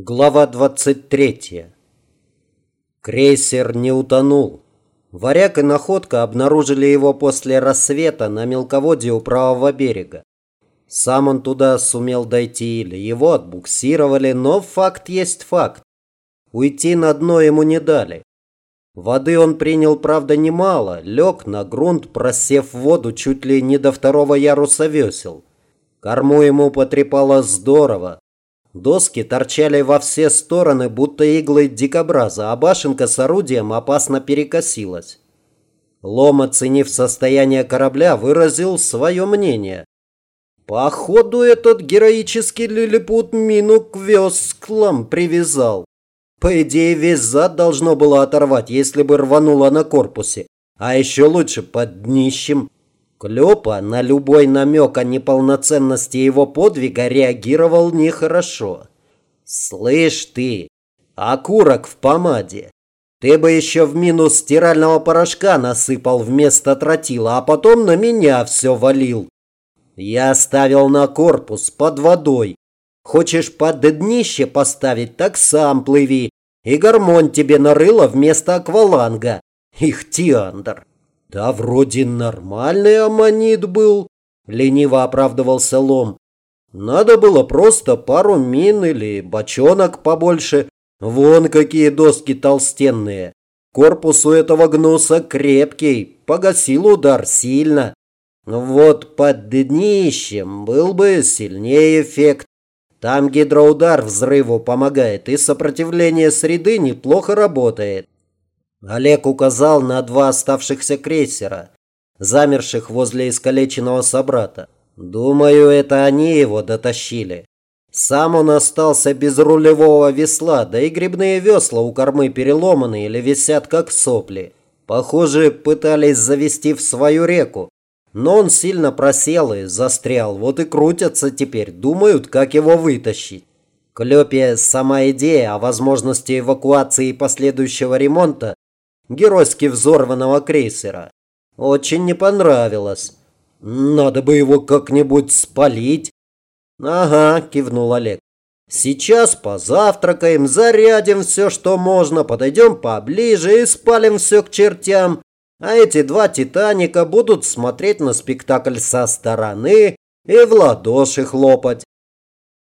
Глава 23. Крейсер не утонул. Варяг и Находка обнаружили его после рассвета на мелководье у правого берега. Сам он туда сумел дойти или его отбуксировали, но факт есть факт. Уйти на дно ему не дали. Воды он принял, правда, немало, лег на грунт, просев воду чуть ли не до второго яруса весел. Корму ему потрепало здорово, Доски торчали во все стороны, будто иглы дикобраза, а башенка с орудием опасно перекосилась. Лом, оценив состояние корабля, выразил свое мнение. Походу, этот героический лилипут мину к весклам привязал. По идее, весь зад должно было оторвать, если бы рвануло на корпусе. А еще лучше под днищем. Клёпа на любой намек о неполноценности его подвига реагировал нехорошо. «Слышь ты, окурок в помаде. Ты бы еще в минус стирального порошка насыпал вместо тротила, а потом на меня все валил. Я ставил на корпус под водой. Хочешь под днище поставить, так сам плыви. И гармонь тебе нарыло вместо акваланга. Ихтиандр. «Да вроде нормальный аммонит был», – лениво оправдывался Лом. «Надо было просто пару мин или бочонок побольше. Вон какие доски толстенные. Корпус у этого гнуса крепкий, погасил удар сильно. Вот под днищем был бы сильнее эффект. Там гидроудар взрыву помогает, и сопротивление среды неплохо работает. Олег указал на два оставшихся крейсера, замерших возле искалеченного собрата. Думаю, это они его дотащили. Сам он остался без рулевого весла, да и грибные весла у кормы переломаны или висят как сопли. Похоже, пытались завести в свою реку. Но он сильно просел и застрял, вот и крутятся теперь, думают, как его вытащить. Клёпе сама идея о возможности эвакуации и последующего ремонта геройски взорванного крейсера. Очень не понравилось. Надо бы его как-нибудь спалить. Ага, кивнул Олег. Сейчас позавтракаем, зарядим все, что можно, подойдем поближе и спалим все к чертям. А эти два Титаника будут смотреть на спектакль со стороны и в ладоши хлопать.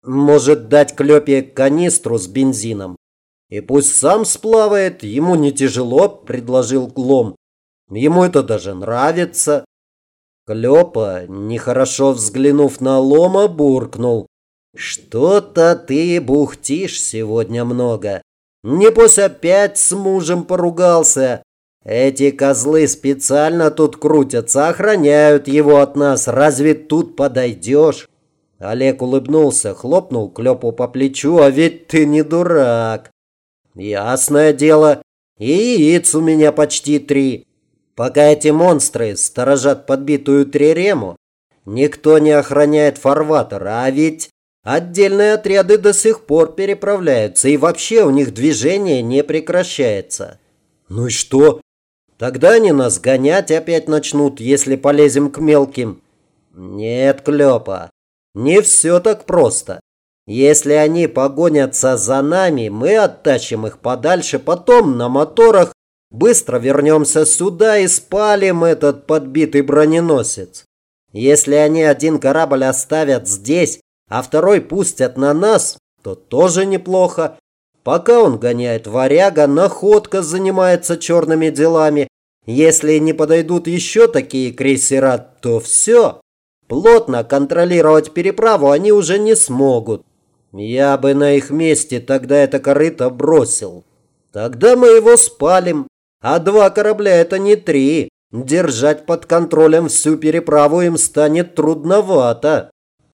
Может дать Клёпе канистру с бензином. И пусть сам сплавает, ему не тяжело, предложил Глом. Ему это даже нравится. Клёпа, нехорошо взглянув на Лома, буркнул. Что-то ты бухтишь сегодня много. Небось опять с мужем поругался. Эти козлы специально тут крутятся, охраняют его от нас. Разве тут подойдешь? Олег улыбнулся, хлопнул Клёпу по плечу, а ведь ты не дурак. Ясное дело, и яиц у меня почти три. Пока эти монстры сторожат подбитую трирему, никто не охраняет фарватер, а ведь отдельные отряды до сих пор переправляются, и вообще у них движение не прекращается. Ну и что? Тогда они нас гонять опять начнут, если полезем к мелким. Нет, Клёпа, не все так просто. Если они погонятся за нами, мы оттащим их подальше, потом на моторах быстро вернемся сюда и спалим этот подбитый броненосец. Если они один корабль оставят здесь, а второй пустят на нас, то тоже неплохо. Пока он гоняет варяга, находка занимается черными делами. Если не подойдут еще такие крейсера, то все. Плотно контролировать переправу они уже не смогут. Я бы на их месте тогда это корыто бросил. Тогда мы его спалим. А два корабля это не три. Держать под контролем всю переправу им станет трудновато.